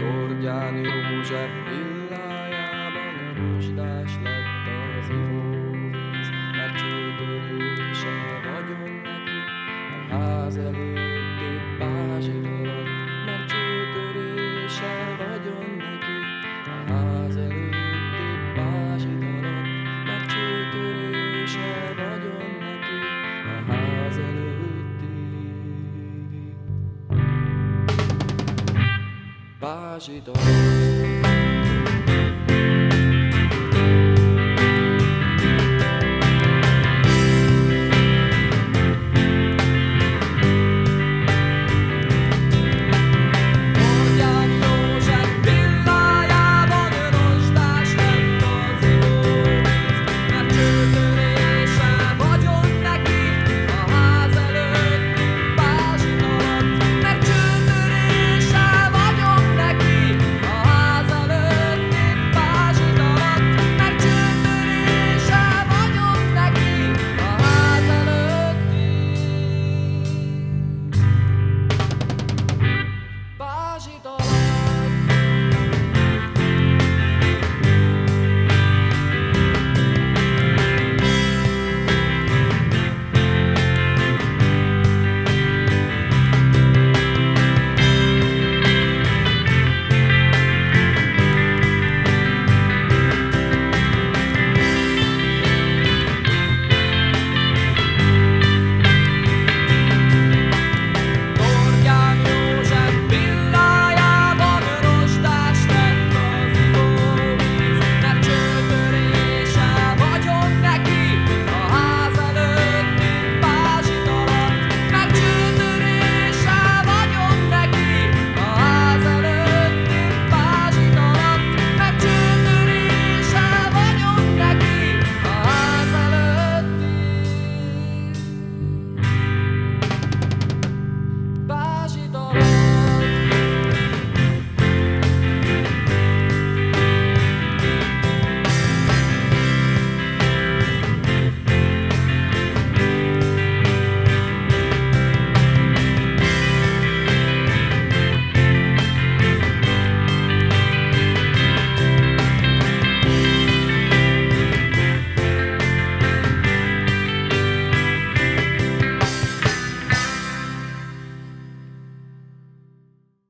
Tordján József villájában rozsdás lett az ivóvíz, mert csőtörése vagyon neki a ház előtti pázsit 激动